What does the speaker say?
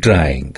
drying.